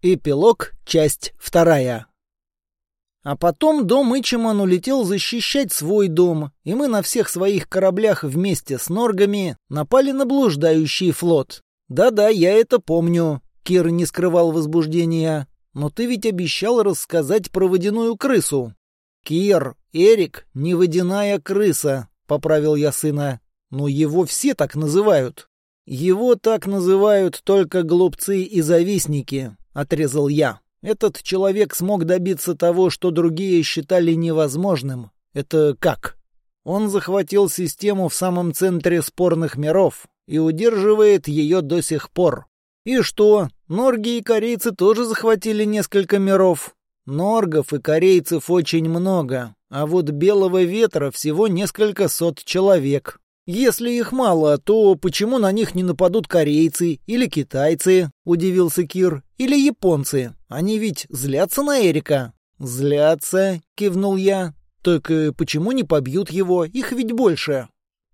Эпилог, часть вторая. А потом дом Ичиман улетел защищать свой дом, и мы на всех своих кораблях вместе с норгами напали на блуждающий флот. Да-да, я это помню. Кир не скрывал возбуждения. Но ты ведь обещал рассказать про водяную крысу. Кир, Эрик, не водяная крыса, поправил я сына. Но его все так называют. Его так называют только глупцы и завистники, отрезал я. Этот человек смог добиться того, что другие считали невозможным. Это как? Он захватил систему в самом центре спорных миров и удерживает ее до сих пор. И что? Норги и корейцы тоже захватили несколько миров. Норгов и корейцев очень много, а вот белого ветра всего несколько сот человек. «Если их мало, то почему на них не нападут корейцы или китайцы?» — удивился Кир. «Или японцы? Они ведь злятся на Эрика». «Злятся», — кивнул я. «Только почему не побьют его? Их ведь больше».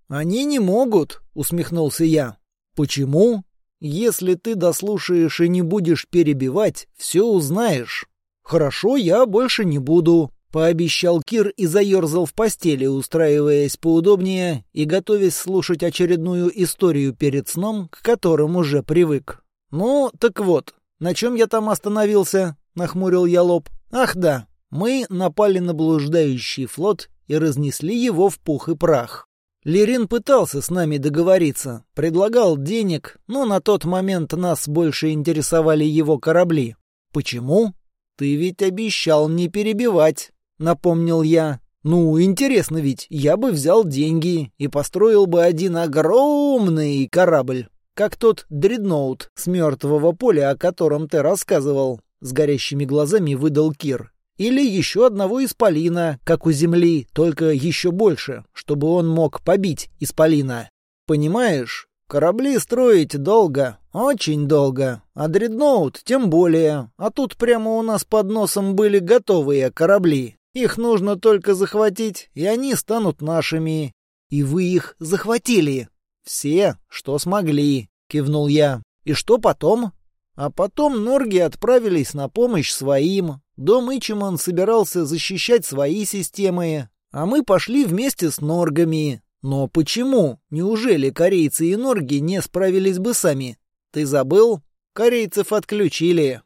«Они не могут», — усмехнулся я. «Почему?» «Если ты дослушаешь и не будешь перебивать, все узнаешь». «Хорошо, я больше не буду», Пообещал Кир и заерзал в постели, устраиваясь поудобнее и готовясь слушать очередную историю перед сном, к которым уже привык. «Ну, так вот, на чем я там остановился?» — нахмурил я лоб. «Ах да, мы напали на блуждающий флот и разнесли его в пух и прах. Лерин пытался с нами договориться, предлагал денег, но на тот момент нас больше интересовали его корабли. Почему? Ты ведь обещал не перебивать. — напомнил я. «Ну, интересно ведь, я бы взял деньги и построил бы один огромный корабль, как тот дредноут с мертвого поля, о котором ты рассказывал», — с горящими глазами выдал Кир. «Или еще одного исполина, как у Земли, только еще больше, чтобы он мог побить исполина. Понимаешь, корабли строить долго, очень долго, а дредноут тем более, а тут прямо у нас под носом были готовые корабли». Их нужно только захватить, и они станут нашими. И вы их захватили. Все, что смогли, кивнул я. И что потом? А потом Норги отправились на помощь своим. Дом Ичиман собирался защищать свои системы, а мы пошли вместе с Норгами. Но почему? Неужели корейцы и Норги не справились бы сами? Ты забыл? Корейцев отключили.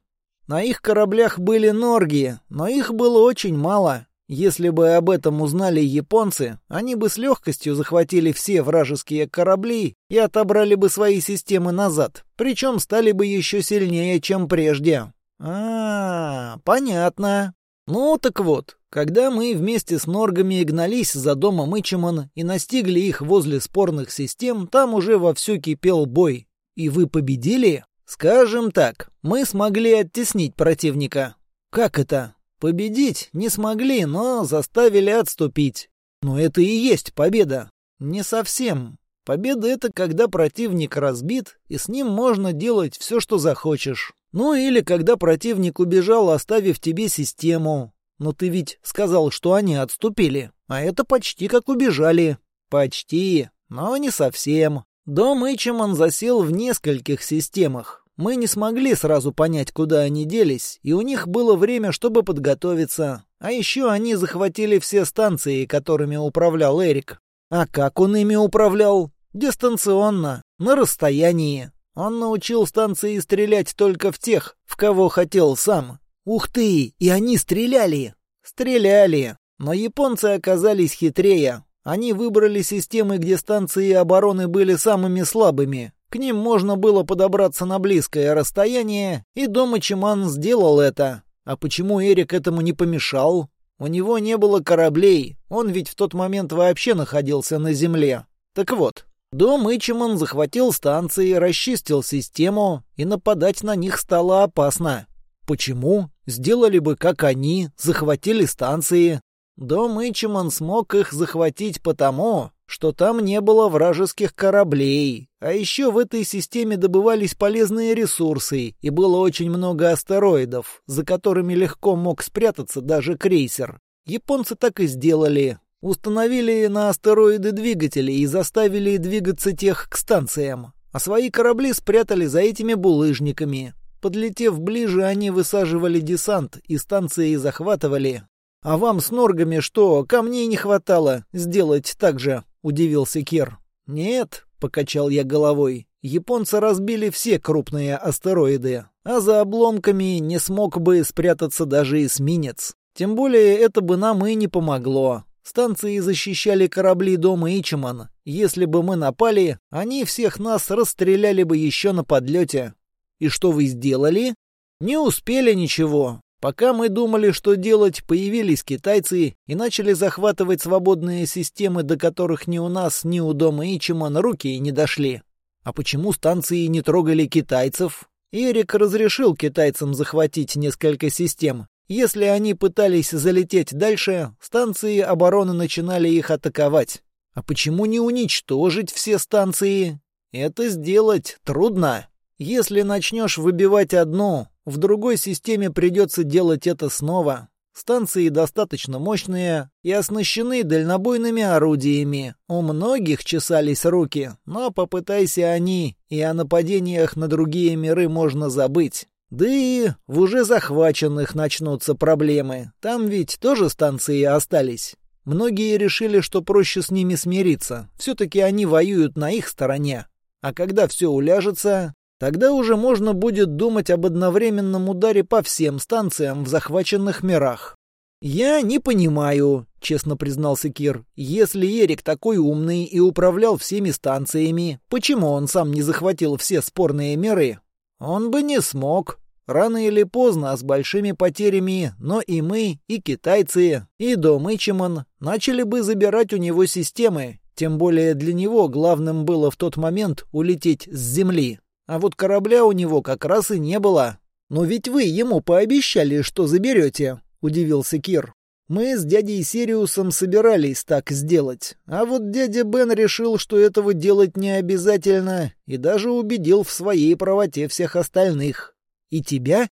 На их кораблях были норги, но их было очень мало. Если бы об этом узнали японцы, они бы с легкостью захватили все вражеские корабли и отобрали бы свои системы назад, причем стали бы еще сильнее, чем прежде. А, -а, -а понятно. Ну так вот, когда мы вместе с норгами гнались за домом Ичиман и настигли их возле спорных систем, там уже вовсю кипел бой. И вы победили? Скажем так, мы смогли оттеснить противника. Как это? Победить не смогли, но заставили отступить. Но это и есть победа. Не совсем. Победа — это когда противник разбит, и с ним можно делать все, что захочешь. Ну или когда противник убежал, оставив тебе систему. Но ты ведь сказал, что они отступили, а это почти как убежали. Почти, но не совсем. Дом Ичиман засел в нескольких системах. Мы не смогли сразу понять, куда они делись, и у них было время, чтобы подготовиться. А еще они захватили все станции, которыми управлял Эрик. А как он ими управлял? Дистанционно, на расстоянии. Он научил станции стрелять только в тех, в кого хотел сам. Ух ты, и они стреляли! Стреляли. Но японцы оказались хитрее. Они выбрали системы, где станции обороны были самыми слабыми. К ним можно было подобраться на близкое расстояние, и Дома Чиман сделал это. А почему Эрик этому не помешал? У него не было кораблей, он ведь в тот момент вообще находился на Земле. Так вот, Дом Ичиман захватил станции, расчистил систему, и нападать на них стало опасно. Почему? Сделали бы, как они, захватили станции, Дом Ичиман смог их захватить потому, что там не было вражеских кораблей. А еще в этой системе добывались полезные ресурсы, и было очень много астероидов, за которыми легко мог спрятаться даже крейсер. Японцы так и сделали. Установили на астероиды двигатели и заставили двигаться тех к станциям. А свои корабли спрятали за этими булыжниками. Подлетев ближе, они высаживали десант и станции захватывали. «А вам с норгами что, камней не хватало сделать так же?» — удивился Кир. «Нет», — покачал я головой, — «японцы разбили все крупные астероиды, а за обломками не смог бы спрятаться даже эсминец. Тем более это бы нам и не помогло. Станции защищали корабли дома Ичиман. Если бы мы напали, они всех нас расстреляли бы еще на подлете. И что вы сделали? Не успели ничего. Пока мы думали, что делать, появились китайцы и начали захватывать свободные системы, до которых ни у нас, ни у дома Ичиман руки не дошли. А почему станции не трогали китайцев? Эрик разрешил китайцам захватить несколько систем, если они пытались залететь дальше, станции обороны начинали их атаковать. А почему не уничтожить все станции? Это сделать трудно. Если начнешь выбивать одну, в другой системе придется делать это снова. Станции достаточно мощные и оснащены дальнобойными орудиями. У многих чесались руки, но попытайся они, и о нападениях на другие миры можно забыть. Да и в уже захваченных начнутся проблемы. Там ведь тоже станции остались. Многие решили, что проще с ними смириться. Все-таки они воюют на их стороне. А когда все уляжется, тогда уже можно будет думать об одновременном ударе по всем станциям в захваченных мирах. «Я не понимаю», — честно признался Кир. «Если Эрик такой умный и управлял всеми станциями, почему он сам не захватил все спорные миры? Он бы не смог. Рано или поздно, с большими потерями, но и мы, и китайцы, и Дом Ичиман начали бы забирать у него системы. Тем более для него главным было в тот момент улететь с Земли. А вот корабля у него как раз и не было. «Но ведь вы ему пообещали, что заберете», — удивился Кир. «Мы с дядей Сириусом собирались так сделать. А вот дядя Бен решил, что этого делать не обязательно, и даже убедил в своей правоте всех остальных. И тебя?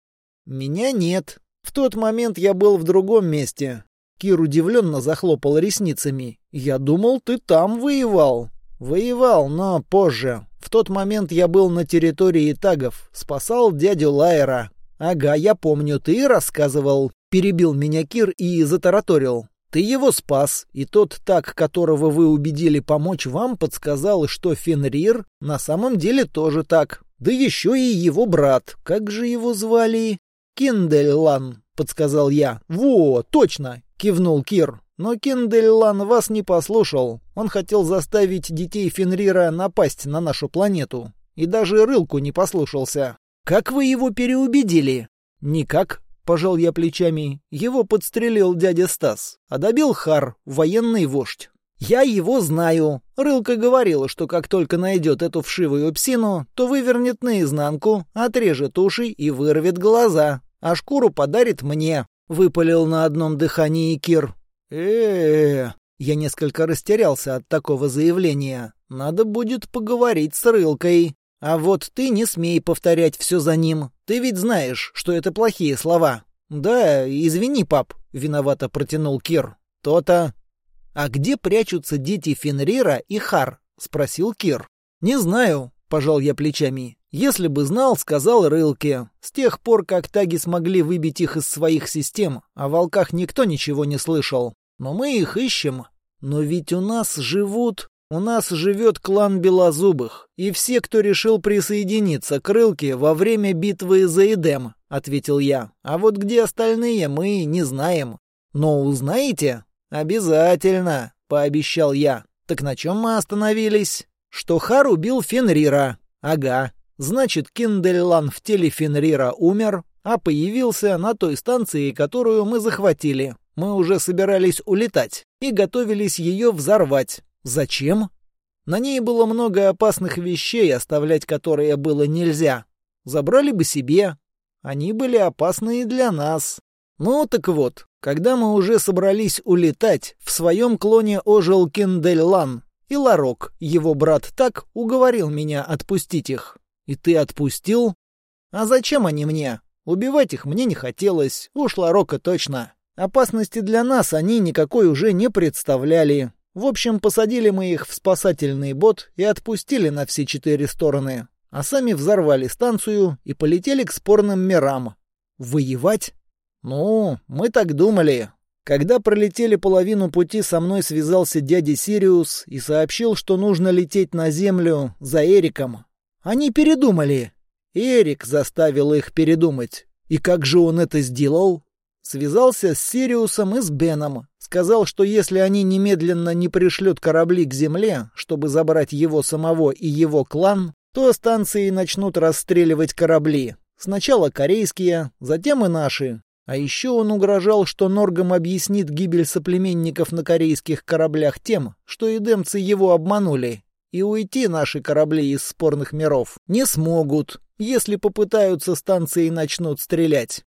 Меня нет. В тот момент я был в другом месте. Кир удивленно захлопал ресницами. Я думал, ты там воевал. Воевал, но позже. В тот момент я был на территории тагов, спасал дядю Лайера. Ага, я помню, ты рассказывал. Перебил меня Кир и затараторил. Ты его спас, и тот так, которого вы убедили помочь вам, подсказал, что Фенрир на самом деле тоже так. Да еще и его брат. Как же его звали? Киндельлан, подсказал я. Во, точно, кивнул Кир. Но Киндельлан вас не послушал. Он хотел заставить детей Фенрира напасть на нашу планету. И даже рылку не послушался. Как вы его переубедили? Никак, пожал я плечами. Его подстрелил дядя Стас, а добил Хар, военный вождь. «Я его знаю. Рылка говорила, что как только найдет эту вшивую псину, то вывернет наизнанку, отрежет уши и вырвет глаза, а шкуру подарит мне», — выпалил на одном дыхании Кир. Э Я несколько растерялся от такого заявления. Надо будет поговорить с Рылкой. А вот ты не смей повторять все за ним. Ты ведь знаешь, что это плохие слова. Да, извини, пап, виновато протянул Кир. То-то. «А где прячутся дети Фенрира и Хар?» — спросил Кир. «Не знаю», — пожал я плечами. «Если бы знал, сказал Рылке. С тех пор, как таги смогли выбить их из своих систем, о волках никто ничего не слышал. Но мы их ищем. Но ведь у нас живут... У нас живет клан Белозубых, и все, кто решил присоединиться к Рылке во время битвы за Эдем», — ответил я. «А вот где остальные, мы не знаем. Но узнаете?» «Обязательно», — пообещал я. «Так на чем мы остановились?» «Что Хар убил Фенрира». «Ага. Значит, Киндельлан в теле Фенрира умер, а появился на той станции, которую мы захватили. Мы уже собирались улетать и готовились ее взорвать. Зачем? На ней было много опасных вещей, оставлять которые было нельзя. Забрали бы себе. Они были опасны и для нас. Ну так вот, когда мы уже собрались улетать, в своем клоне ожил Киндельлан, и Ларок, его брат, так уговорил меня отпустить их. И ты отпустил? А зачем они мне? Убивать их мне не хотелось, уж Ларока точно. Опасности для нас они никакой уже не представляли. В общем, посадили мы их в спасательный бот и отпустили на все четыре стороны. а сами взорвали станцию и полетели к спорным мирам. Воевать? Ну, мы так думали. Когда пролетели половину пути, со мной связался дядя Сириус и сообщил, что нужно лететь на Землю за Эриком. Они передумали. Эрик заставил их передумать. И как же он это сделал? Связался с Сириусом и с Беном. Сказал, что если они немедленно не пришлют корабли к Земле, чтобы забрать его самого и его клан, то станции начнут расстреливать корабли. Сначала корейские, затем и наши. А еще он угрожал, что Норгам объяснит гибель соплеменников на корейских кораблях тем, что эдемцы его обманули. И уйти наши корабли из спорных миров не смогут, если попытаются станции начнут стрелять.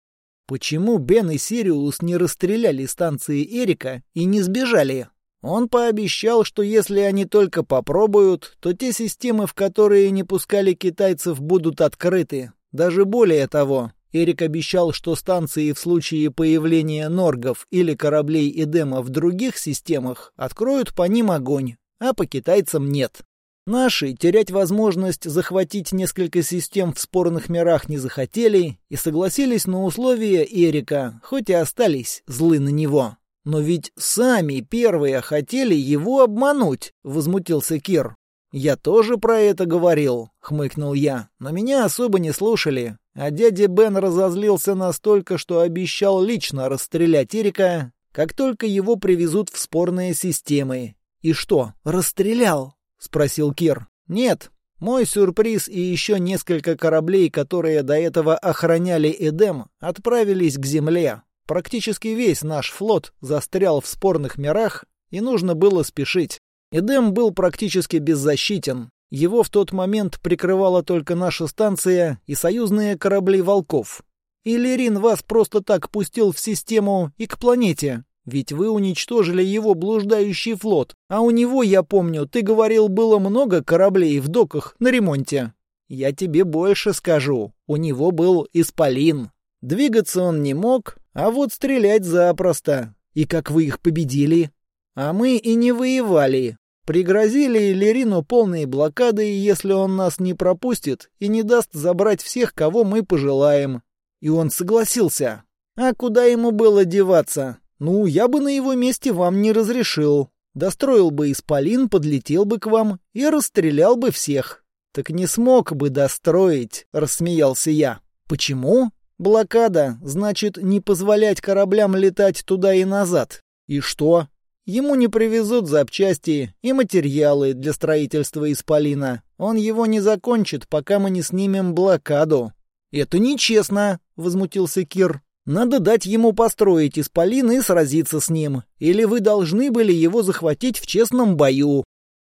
Почему Бен и Сириус не расстреляли станции Эрика и не сбежали? Он пообещал, что если они только попробуют, то те системы, в которые не пускали китайцев, будут открыты. Даже более того, Эрик обещал, что станции в случае появления норгов или кораблей Эдема в других системах откроют по ним огонь, а по китайцам нет. Наши терять возможность захватить несколько систем в спорных мирах не захотели и согласились на условия Эрика, хоть и остались злы на него. «Но ведь сами первые хотели его обмануть», — возмутился Кир. «Я тоже про это говорил», — хмыкнул я, — «но меня особо не слушали. А дядя Бен разозлился настолько, что обещал лично расстрелять Эрика, как только его привезут в спорные системы. И что, расстрелял?» — спросил Кир. «Нет. Мой сюрприз и еще несколько кораблей, которые до этого охраняли Эдем, отправились к земле. Практически весь наш флот застрял в спорных мирах, и нужно было спешить. Эдем был практически беззащитен. Его в тот момент прикрывала только наша станция и союзные корабли «Волков». Иллирин вас просто так пустил в систему и к планете, ведь вы уничтожили его блуждающий флот, а у него, я помню, ты говорил, было много кораблей в доках на ремонте. Я тебе больше скажу, у него был Исполин. Двигаться он не мог, а вот стрелять запросто. И как вы их победили? А мы и не воевали. Пригрозили Лерину полной блокадой, если он нас не пропустит и не даст забрать всех, кого мы пожелаем. И он согласился. А куда ему было деваться? Ну, я бы на его месте вам не разрешил. Достроил бы исполин, подлетел бы к вам и расстрелял бы всех. Так не смог бы достроить, рассмеялся я. Почему? Блокада, значит, не позволять кораблям летать туда и назад. И что? Ему не привезут запчасти и материалы для строительства исполина. Он его не закончит, пока мы не снимем блокаду. Это нечестно, возмутился Кир. Надо дать ему построить исполин и сразиться с ним. Или вы должны были его захватить в честном бою.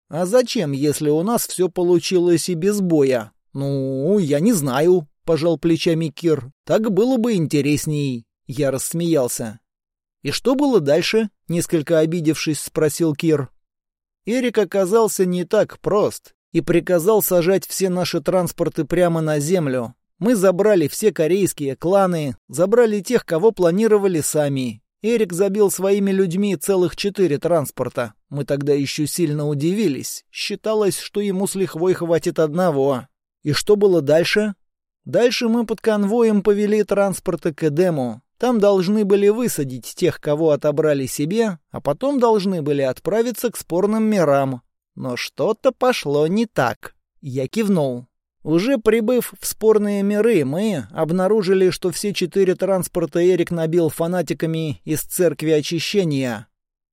А зачем, если у нас все получилось и без боя? Ну, я не знаю, пожал плечами Кир. Так было бы интересней. Я рассмеялся. И что было дальше? Несколько обидевшись, спросил Кир. Эрик оказался не так прост и приказал сажать все наши транспорты прямо на землю, мы забрали все корейские кланы, забрали тех, кого планировали сами. Эрик забил своими людьми целых четыре транспорта. Мы тогда еще сильно удивились. Считалось, что ему с лихвой хватит одного. И что было дальше? Дальше мы под конвоем повели транспорты к Эдему. Там должны были высадить тех, кого отобрали себе, а потом должны были отправиться к спорным мирам. Но что-то пошло не так. Я кивнул. Уже прибыв в спорные миры, мы обнаружили, что все четыре транспорта Эрик набил фанатиками из церкви очищения.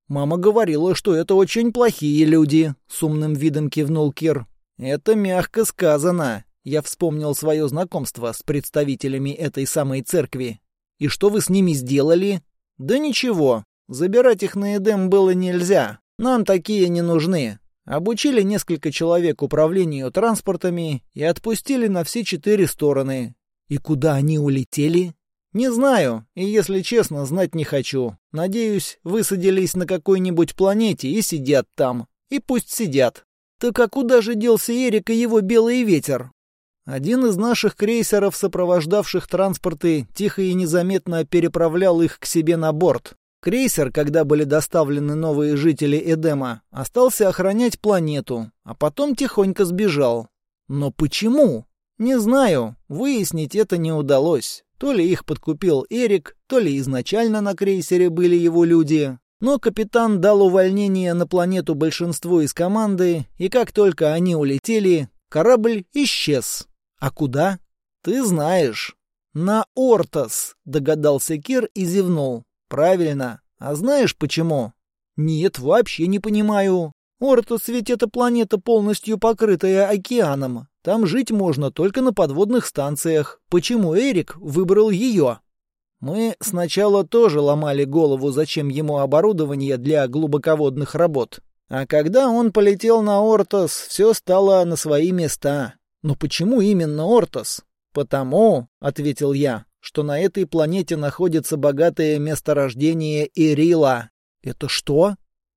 «Мама говорила, что это очень плохие люди», — с умным видом кивнул Кир. «Это мягко сказано». Я вспомнил свое знакомство с представителями этой самой церкви. «И что вы с ними сделали?» «Да ничего. Забирать их на Эдем было нельзя. Нам такие не нужны. Обучили несколько человек управлению транспортами и отпустили на все четыре стороны. И куда они улетели? Не знаю, и если честно, знать не хочу. Надеюсь, высадились на какой-нибудь планете и сидят там. И пусть сидят. Так а куда же делся Эрик и его белый ветер? Один из наших крейсеров, сопровождавших транспорты, тихо и незаметно переправлял их к себе на борт. Крейсер, когда были доставлены новые жители Эдема, остался охранять планету, а потом тихонько сбежал. Но почему? Не знаю, выяснить это не удалось. То ли их подкупил Эрик, то ли изначально на крейсере были его люди. Но капитан дал увольнение на планету большинству из команды, и как только они улетели, корабль исчез. А куда? Ты знаешь. На Ортос, догадался Кир и зевнул. Правильно. А знаешь почему? Нет, вообще не понимаю. Ортос ведь это планета, полностью покрытая океаном. Там жить можно только на подводных станциях. Почему Эрик выбрал ее? Мы сначала тоже ломали голову, зачем ему оборудование для глубоководных работ. А когда он полетел на Ортос, все стало на свои места. Но почему именно Ортос? Потому, — ответил я, — что на этой планете находится богатое месторождение Ирила. Это что?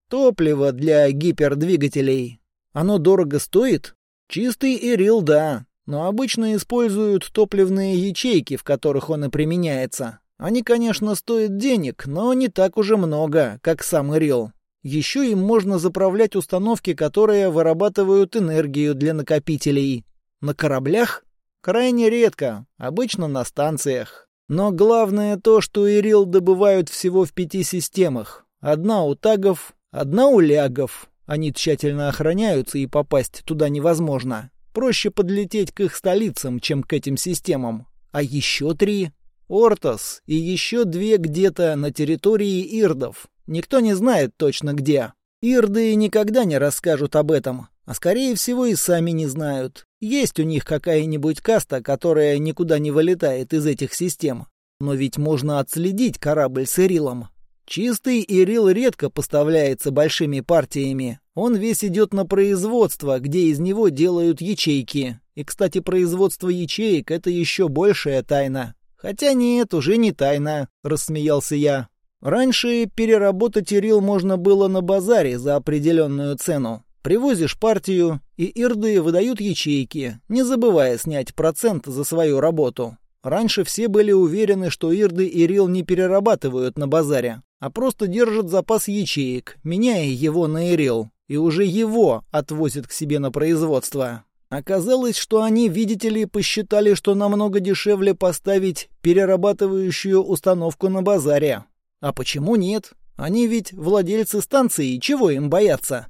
Топливо для гипердвигателей. Оно дорого стоит? Чистый Ирил, да, но обычно используют топливные ячейки, в которых он и применяется. Они, конечно, стоят денег, но не так уже много, как сам Ирил. Еще им можно заправлять установки, которые вырабатывают энергию для накопителей. На кораблях? Крайне редко, обычно на станциях. Но главное то, что Ирил добывают всего в пяти системах. Одна у тагов, одна у лягов, они тщательно охраняются, и попасть туда невозможно. Проще подлететь к их столицам, чем к этим системам. А еще три — Ортос и еще две где-то на территории ирдов. Никто не знает точно где. Ирды никогда не расскажут об этом, а скорее всего и сами не знают. Есть у них какая-нибудь каста, которая никуда не вылетает из этих систем. Но ведь можно отследить корабль с Ирилом. Чистый ирил редко поставляется большими партиями. Он весь идет на производство, где из него делают ячейки. И, кстати, производство ячеек — это еще большая тайна. Хотя нет, уже не тайна, — рассмеялся я. Раньше переработать ирил можно было на базаре за определенную цену. Привозишь партию, и ирды выдают ячейки, не забывая снять процент за свою работу. Раньше все были уверены, что ирды и рил не перерабатывают на базаре, а просто держат запас ячеек, меняя его на ирил, и уже его отвозят к себе на производство. Оказалось, что они, видите ли, посчитали, что намного дешевле поставить перерабатывающую установку на базаре. А почему нет? Они ведь владельцы станции, чего им бояться?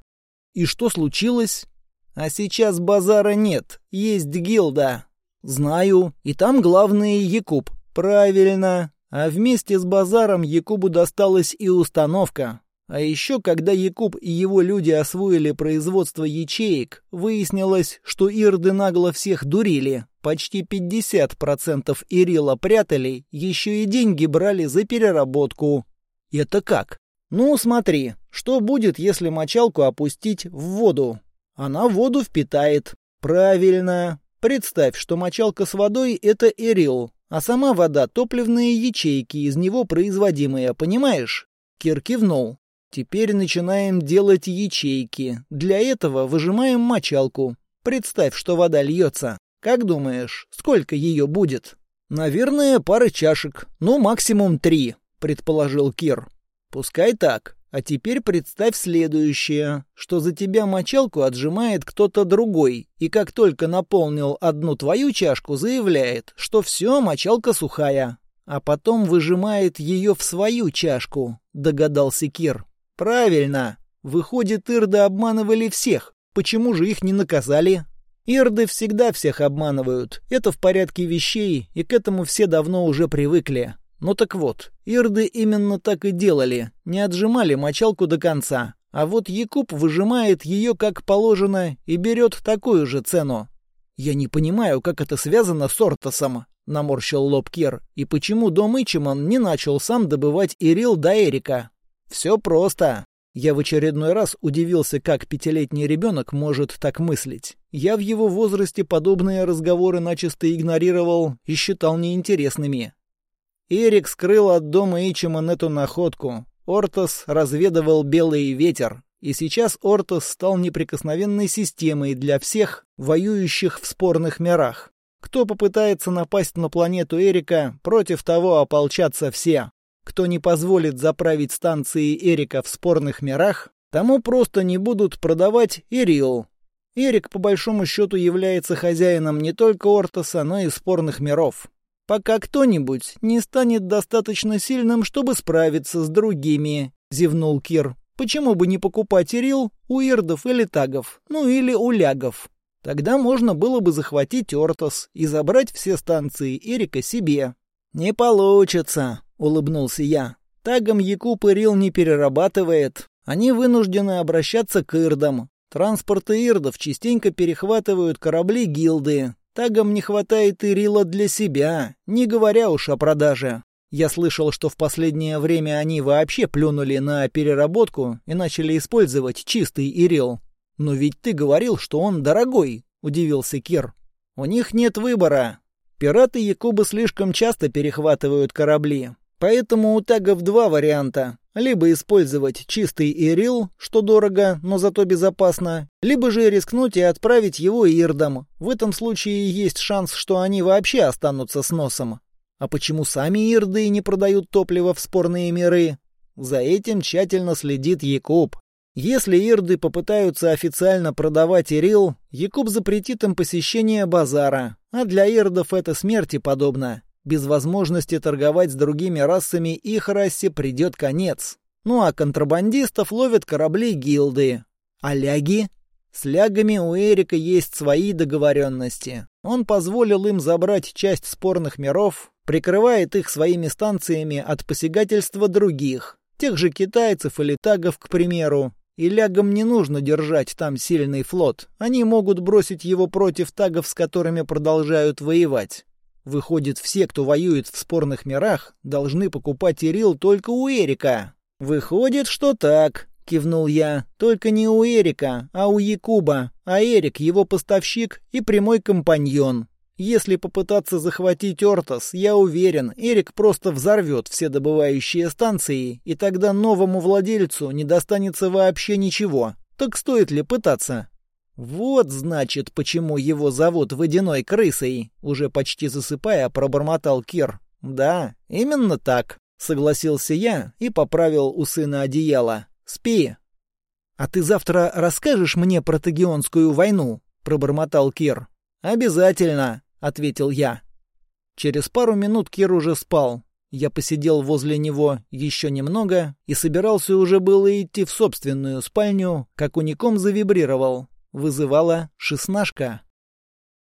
И что случилось? А сейчас базара нет, есть гилда. Знаю, и там главный Якуб. Правильно. А вместе с базаром Якубу досталась и установка. А еще, когда Якуб и его люди освоили производство ячеек, выяснилось, что ирды нагло всех дурили. Почти 50% ирила прятали, еще и деньги брали за переработку. Это как? Ну, смотри, что будет, если мочалку опустить в воду? Она воду впитает. Правильно. Представь, что мочалка с водой — это эрил, а сама вода — топливные ячейки, из него производимые, понимаешь? Кир кивнул. Теперь начинаем делать ячейки. Для этого выжимаем мочалку. Представь, что вода льется. Как думаешь, сколько ее будет? Наверное, пара чашек. Ну, максимум три, предположил Кир. Пускай так. А теперь представь следующее, что за тебя мочалку отжимает кто-то другой, и как только наполнил одну твою чашку, заявляет, что все, мочалка сухая, а потом выжимает ее в свою чашку, догадался Кир. Правильно. Выходит, ирды обманывали всех. Почему же их не наказали? Ирды всегда всех обманывают. Это в порядке вещей, и к этому все давно уже привыкли. Ну так вот, ирды именно так и делали, не отжимали мочалку до конца. А вот Якуб выжимает ее как положено и берет такую же цену. «Я не понимаю, как это связано с Ортосом», — наморщил лоб Кир, «и почему Дом Ичиман не начал сам добывать Ирил до Эрика?» «Все просто». Я в очередной раз удивился, как пятилетний ребенок может так мыслить. Я в его возрасте подобные разговоры начисто игнорировал и считал неинтересными. Эрик скрыл от дома Ичиман эту находку. Ортос разведывал белый ветер, и сейчас Ортос стал неприкосновенной системой для всех, воюющих в спорных мирах. Кто попытается напасть на планету Эрика, против того ополчатся все. Кто не позволит заправить станции Эрика в спорных мирах, тому просто не будут продавать Ирил. Эрик, по большому счету, является хозяином не только Ортоса, но и спорных миров. Пока кто-нибудь не станет достаточно сильным, чтобы справиться с другими, зевнул Кир. Почему бы не покупать Ирил у ирдов или тагов, ну или у лягов? Тогда можно было бы захватить Ортос и забрать все станции Эрика себе. «Не получится», — улыбнулся я. «Тагом Якуб Ирил не перерабатывает. Они вынуждены обращаться к ирдам. Транспорты ирдов частенько перехватывают корабли гилды. Тагам не хватает Ирила для себя, не говоря уж о продаже. Я слышал, что в последнее время они вообще плюнули на переработку и начали использовать чистый Ирил. «Но ведь ты говорил, что он дорогой», — удивился Кир. «У них нет выбора. Пираты Якубы слишком часто перехватывают корабли. Поэтому у тагов два варианта. Либо использовать чистый Ирил, что дорого, но зато безопасно, либо же рискнуть и отправить его Ирдам. В этом случае есть шанс, что они вообще останутся с носом. А почему сами Ирды не продают топливо в спорные миры? За этим тщательно следит Якуб. Если ирды попытаются официально продавать Ирил, Якуб запретит им посещение базара, а для ирдов это смерти подобно. Без возможности торговать с другими расами их расе придет конец. Ну а контрабандистов ловят корабли гилды. А ляги? С лягами у Эрика есть свои договоренности. Он позволил им забрать часть спорных миров, прикрывает их своими станциями от посягательства других, тех же китайцев или тагов, к примеру, и лягам не нужно держать там сильный флот. Они могут бросить его против тагов, с которыми продолжают воевать. Выходит, все, кто воюет в спорных мирах, должны покупать Ирил только у Эрика. Выходит, что так, кивнул я. Только не у Эрика, а у Якуба. А Эрик его поставщик и прямой компаньон. Если попытаться захватить Ортос, я уверен, Эрик просто взорвет все добывающие станции, и тогда новому владельцу не достанется вообще ничего. Так стоит ли пытаться? Вот, значит, почему его зовут водяной крысой, уже почти засыпая, пробормотал Кир. Да, именно так, согласился я и поправил у сына одеяло. Спи. А ты завтра расскажешь мне про Тагионскую войну, пробормотал Кир. Обязательно, ответил я. Через пару минут Кир уже спал. Я посидел возле него еще немного и собирался уже было идти в собственную спальню, как уником завибрировал. Вызывала шестнашка.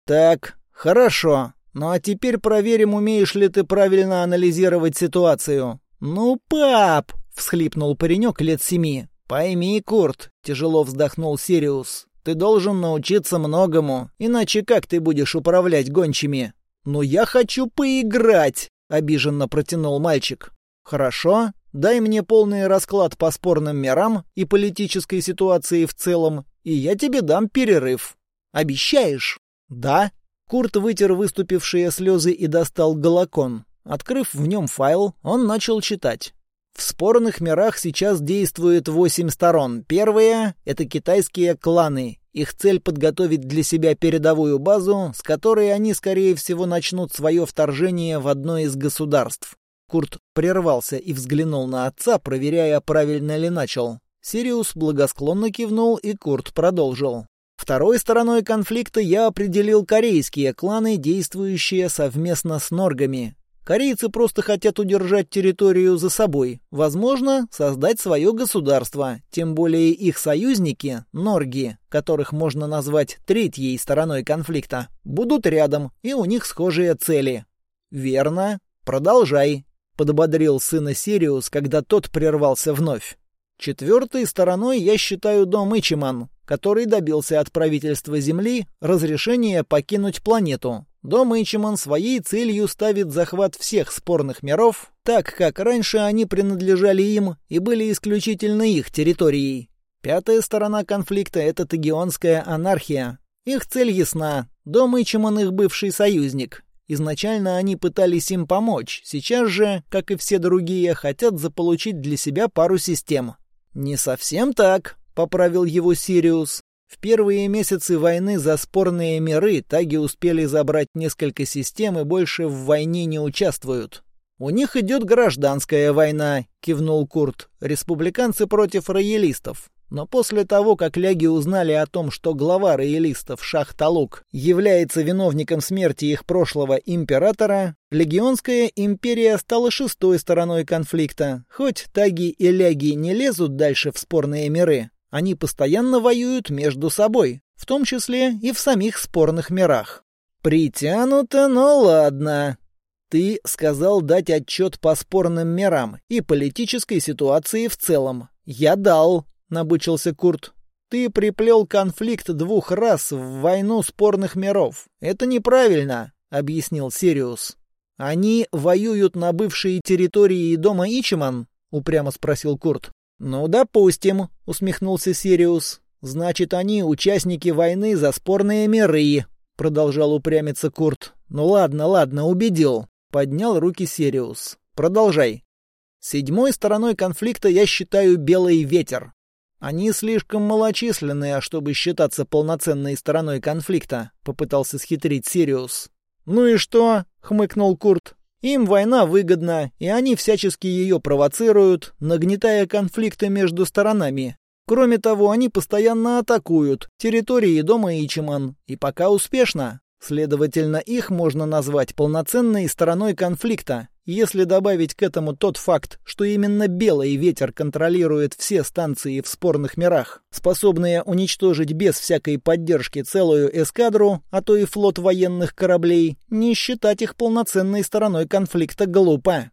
«Так, хорошо. Ну а теперь проверим, умеешь ли ты правильно анализировать ситуацию». «Ну, пап!» — всхлипнул паренек лет семи. «Пойми, Курт», — тяжело вздохнул Сириус. Ты должен научиться многому, иначе как ты будешь управлять гончими? Но я хочу поиграть, обиженно протянул мальчик. Хорошо, дай мне полный расклад по спорным мирам и политической ситуации в целом, и я тебе дам перерыв. Обещаешь? Да. Курт вытер выступившие слезы и достал галакон. Открыв в нем файл, он начал читать. В спорных мирах сейчас действует восемь сторон. Первая — это китайские кланы. Их цель — подготовить для себя передовую базу, с которой они, скорее всего, начнут свое вторжение в одно из государств. Курт прервался и взглянул на отца, проверяя, правильно ли начал. Сириус благосклонно кивнул, и Курт продолжил. Второй стороной конфликта я определил корейские кланы, действующие совместно с норгами. Корейцы просто хотят удержать территорию за собой, возможно, создать свое государство, тем более их союзники, норги, которых можно назвать третьей стороной конфликта, будут рядом, и у них схожие цели. Верно. Продолжай, подбодрил сына Сириус, когда тот прервался вновь. Четвертой стороной я считаю дом Ичиман, который добился от правительства Земли разрешения покинуть планету, Дом Ичиман своей целью ставит захват всех спорных миров, так как раньше они принадлежали им и были исключительно их территорией. Пятая сторона конфликта — это тагионская анархия. Их цель ясна. Дом Ичиман — их бывший союзник. Изначально они пытались им помочь, сейчас же, как и все другие, хотят заполучить для себя пару систем. «Не совсем так», — поправил его Сириус. В первые месяцы войны за спорные миры таги успели забрать несколько систем и больше в войне не участвуют. «У них идет гражданская война», — кивнул Курт. «Республиканцы против роялистов. Но после того, как ляги узнали о том, что глава роялистов Шах-Талук является виновником смерти их прошлого императора, легионская империя стала шестой стороной конфликта. Хоть таги и ляги не лезут дальше в спорные миры, они постоянно воюют между собой, в том числе и в самих спорных мирах. «Притянуто, но ладно», ты сказал дать отчет по спорным мирам и политической ситуации в целом. Я дал набычился Курт. Ты приплел конфликт двух раз в войну спорных миров. Это неправильно, объяснил Сириус. Они воюют на бывшей территории дома Ичиман? упрямо спросил Курт. Ну, допустим, усмехнулся Сириус. Значит, они участники войны за спорные миры, продолжал упрямиться Курт. Ну ладно, ладно, убедил. Поднял руки Сириус. Продолжай. Седьмой стороной конфликта я считаю белый ветер. Они слишком малочисленные, чтобы считаться полноценной стороной конфликта, попытался схитрить Сириус. Ну и что? хмыкнул Курт. Им война выгодна, и они всячески ее провоцируют, нагнетая конфликты между сторонами. Кроме того, они постоянно атакуют территории дома Ичиман, и пока успешно. Следовательно, их можно назвать полноценной стороной конфликта, если добавить к этому тот факт, что именно белый ветер контролирует все станции в спорных мирах, способные уничтожить без всякой поддержки целую эскадру, а то и флот военных кораблей, не считать их полноценной стороной конфликта глупо.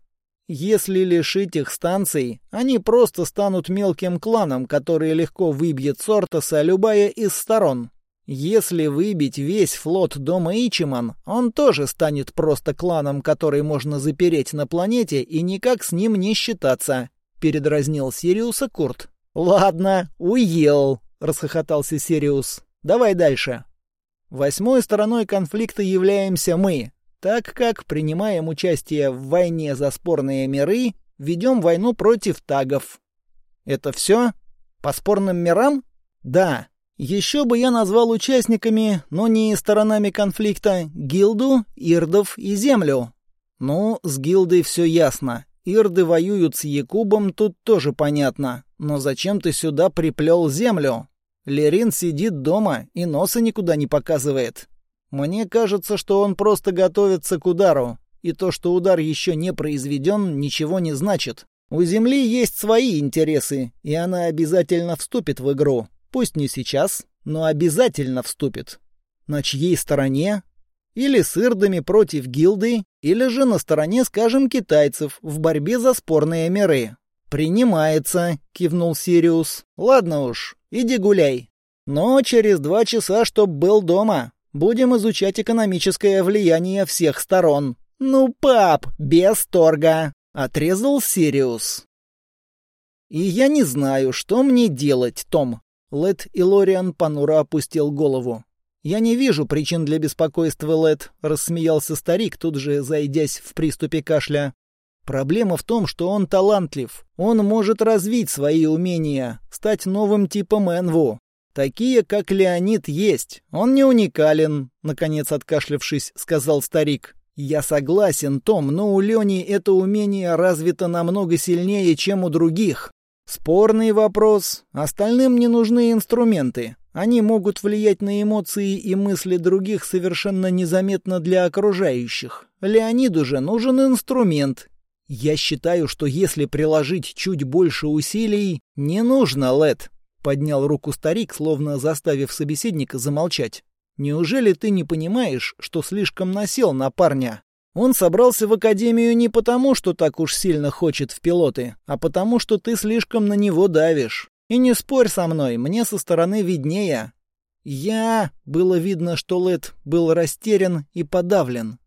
Если лишить их станций, они просто станут мелким кланом, который легко выбьет Сортоса любая из сторон, если выбить весь флот дома Ичиман, он тоже станет просто кланом, который можно запереть на планете и никак с ним не считаться», — передразнил Сириуса Курт. «Ладно, уел», — расхохотался Сириус. «Давай дальше». Восьмой стороной конфликта являемся мы, так как принимаем участие в войне за спорные миры, ведем войну против тагов. Это все? По спорным мирам? Да. Еще бы я назвал участниками, но не сторонами конфликта, гилду, ирдов и землю. Ну, с гилдой все ясно. Ирды воюют с Якубом, тут тоже понятно. Но зачем ты сюда приплел землю? Лерин сидит дома и носа никуда не показывает. Мне кажется, что он просто готовится к удару. И то, что удар еще не произведен, ничего не значит. У Земли есть свои интересы, и она обязательно вступит в игру. Пусть не сейчас, но обязательно вступит. На чьей стороне? Или с ирдами против гилды, или же на стороне, скажем, китайцев в борьбе за спорные миры. «Принимается», — кивнул Сириус. «Ладно уж, иди гуляй. Но через два часа, чтоб был дома. Будем изучать экономическое влияние всех сторон». «Ну, пап, без торга», — отрезал Сириус. «И я не знаю, что мне делать, Том. Лед и Лориан понуро опустил голову. «Я не вижу причин для беспокойства, Лед», — рассмеялся старик, тут же зайдясь в приступе кашля. «Проблема в том, что он талантлив. Он может развить свои умения, стать новым типом Энву. Такие, как Леонид, есть. Он не уникален», — наконец откашлявшись, сказал старик. «Я согласен, Том, но у Лени это умение развито намного сильнее, чем у других. Спорный вопрос. Остальным не нужны инструменты. Они могут влиять на эмоции и мысли других совершенно незаметно для окружающих. Леониду же нужен инструмент. Я считаю, что если приложить чуть больше усилий, не нужно, Лед. Поднял руку старик, словно заставив собеседника замолчать. Неужели ты не понимаешь, что слишком насел на парня? Он собрался в академию не потому, что так уж сильно хочет в пилоты, а потому, что ты слишком на него давишь. И не спорь со мной, мне со стороны виднее. Я... Было видно, что Лед был растерян и подавлен.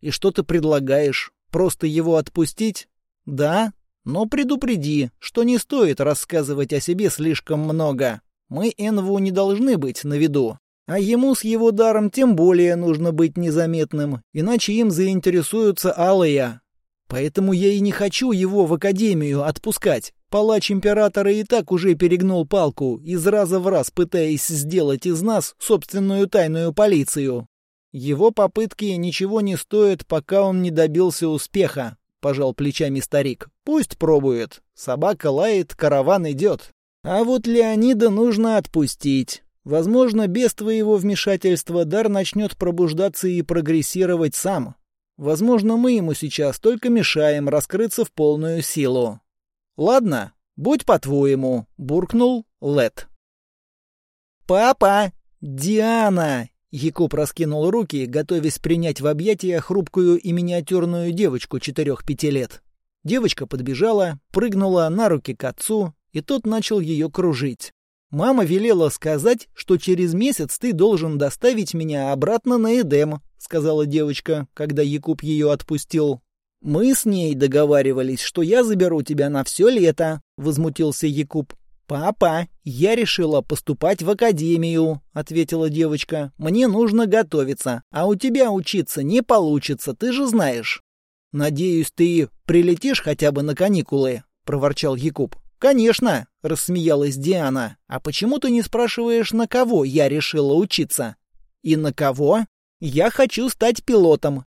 И что ты предлагаешь? Просто его отпустить? Да, но предупреди, что не стоит рассказывать о себе слишком много. Мы Энву не должны быть на виду. А ему с его даром тем более нужно быть незаметным, иначе им заинтересуются алые. Поэтому я и не хочу его в академию отпускать. Палач императора и так уже перегнул палку, из раза в раз пытаясь сделать из нас собственную тайную полицию. Его попытки ничего не стоят, пока он не добился успеха, — пожал плечами старик. Пусть пробует. Собака лает, караван идет. А вот Леонида нужно отпустить. Возможно, без твоего вмешательства дар начнет пробуждаться и прогрессировать сам. Возможно, мы ему сейчас только мешаем раскрыться в полную силу. Ладно, будь по-твоему, буркнул Лет. «Папа! Диана!» Якуб раскинул руки, готовясь принять в объятия хрупкую и миниатюрную девочку четырех-пяти лет. Девочка подбежала, прыгнула на руки к отцу, и тот начал ее кружить. «Мама велела сказать, что через месяц ты должен доставить меня обратно на Эдем», — сказала девочка, когда Якуб ее отпустил. «Мы с ней договаривались, что я заберу тебя на все лето», — возмутился Якуб. «Папа, я решила поступать в академию», — ответила девочка. «Мне нужно готовиться, а у тебя учиться не получится, ты же знаешь». «Надеюсь, ты прилетишь хотя бы на каникулы», — проворчал Якуб. «Конечно», — рассмеялась Диана. «А почему ты не спрашиваешь, на кого я решила учиться?» «И на кого?» «Я хочу стать пилотом».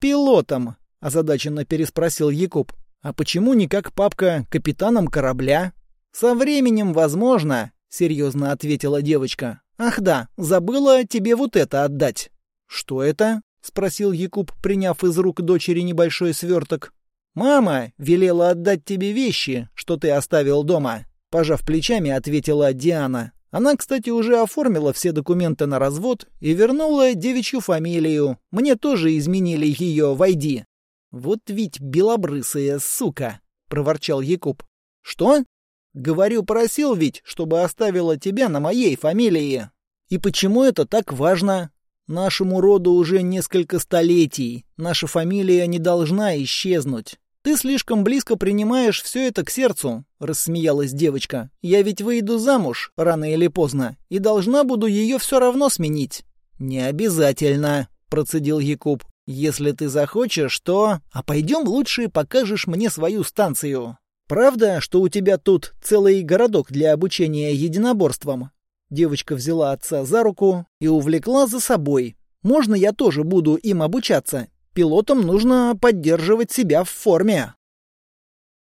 «Пилотом?» — озадаченно переспросил Якуб. «А почему не как папка капитаном корабля?» «Со временем, возможно», — серьезно ответила девочка. «Ах да, забыла тебе вот это отдать». «Что это?» — спросил Якуб, приняв из рук дочери небольшой сверток. «Мама велела отдать тебе вещи, что ты оставил дома», — пожав плечами, ответила Диана. Она, кстати, уже оформила все документы на развод и вернула девичью фамилию. Мне тоже изменили ее в ID. «Вот ведь белобрысая сука!» — проворчал Якуб. «Что?» «Говорю, просил ведь, чтобы оставила тебя на моей фамилии». «И почему это так важно?» «Нашему роду уже несколько столетий. Наша фамилия не должна исчезнуть. «Ты слишком близко принимаешь все это к сердцу», — рассмеялась девочка. «Я ведь выйду замуж, рано или поздно, и должна буду ее все равно сменить». «Не обязательно», — процедил Якуб. «Если ты захочешь, то... А пойдем лучше покажешь мне свою станцию». «Правда, что у тебя тут целый городок для обучения единоборствам?» Девочка взяла отца за руку и увлекла за собой. «Можно я тоже буду им обучаться? Пилотам нужно поддерживать себя в форме.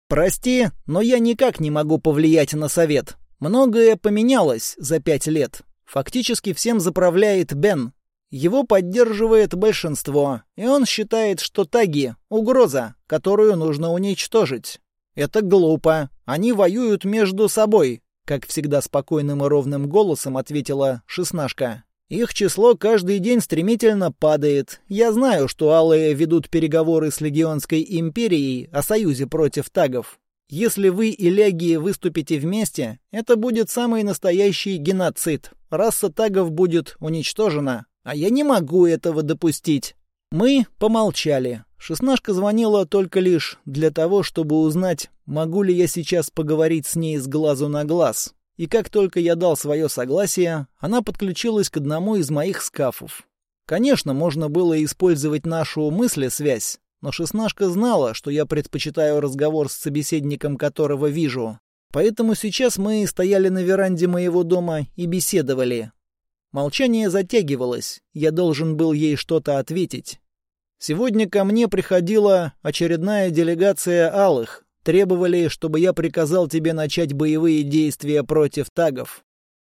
Прости, но я никак не могу повлиять на совет. Многое поменялось за пять лет. Фактически всем заправляет Бен. Его поддерживает большинство, и он считает, что таги — угроза, которую нужно уничтожить. Это глупо. Они воюют между собой, как всегда спокойным и ровным голосом ответила шестнашка. Их число каждый день стремительно падает. Я знаю, что алые ведут переговоры с Легионской империей о союзе против тагов. Если вы и легии выступите вместе, это будет самый настоящий геноцид. Раса тагов будет уничтожена, а я не могу этого допустить. Мы помолчали. Шестнашка звонила только лишь для того, чтобы узнать, могу ли я сейчас поговорить с ней с глазу на глаз и как только я дал свое согласие, она подключилась к одному из моих скафов. Конечно, можно было использовать нашу мыслесвязь, но шестнашка знала, что я предпочитаю разговор с собеседником, которого вижу. Поэтому сейчас мы стояли на веранде моего дома и беседовали. Молчание затягивалось, я должен был ей что-то ответить. Сегодня ко мне приходила очередная делегация алых, Требовали, чтобы я приказал тебе начать боевые действия против тагов.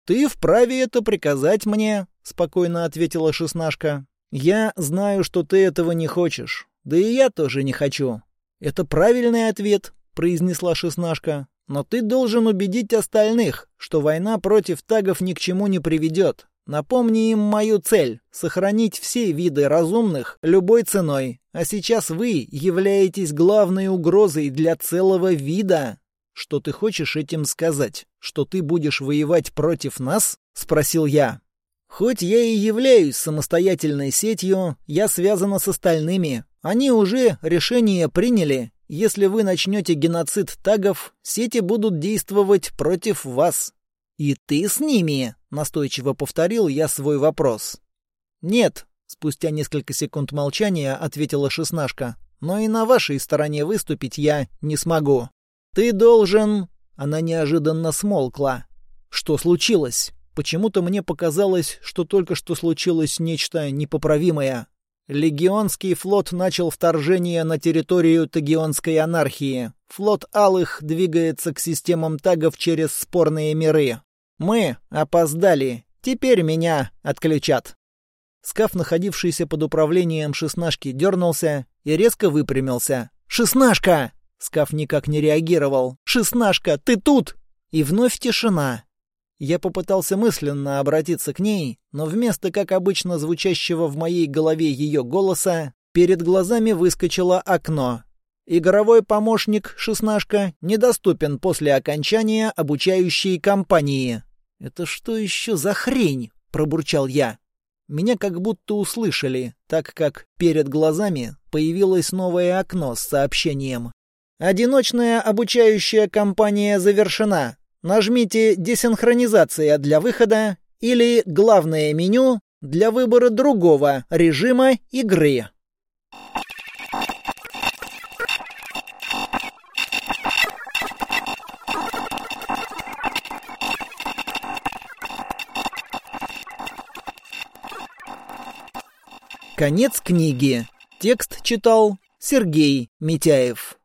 Ты вправе это приказать мне, спокойно ответила шестнашка. Я знаю, что ты этого не хочешь. Да и я тоже не хочу. Это правильный ответ, произнесла шестнашка. Но ты должен убедить остальных, что война против тагов ни к чему не приведет. Напомни им мою цель — сохранить все виды разумных любой ценой. А сейчас вы являетесь главной угрозой для целого вида. Что ты хочешь этим сказать? Что ты будешь воевать против нас? Спросил я. Хоть я и являюсь самостоятельной сетью, я связана с остальными. Они уже решение приняли. Если вы начнете геноцид тагов, сети будут действовать против вас. «И ты с ними?» — настойчиво повторил я свой вопрос. «Нет», — спустя несколько секунд молчания ответила шестнашка. «Но и на вашей стороне выступить я не смогу. Ты должен...» Она неожиданно смолкла. «Что случилось?» Почему-то мне показалось, что только что случилось нечто непоправимое. Легионский флот начал вторжение на территорию Тагионской анархии. Флот Алых двигается к системам тагов через спорные миры. Мы опоздали. Теперь меня отключат. Скаф, находившийся под управлением шестнашки, дернулся и резко выпрямился. «Шестнашка!» Скаф никак не реагировал. «Шестнашка, ты тут!» И вновь тишина. Я попытался мысленно обратиться к ней, но вместо, как обычно, звучащего в моей голове ее голоса, перед глазами выскочило окно. Игровой помощник «Шестнашка» недоступен после окончания обучающей кампании. «Это что еще за хрень?» — пробурчал я. Меня как будто услышали, так как перед глазами появилось новое окно с сообщением. «Одиночная обучающая кампания завершена. Нажмите «Десинхронизация» для выхода или «Главное меню» для выбора другого режима игры. Конец книги. Текст читал Сергей Митяев.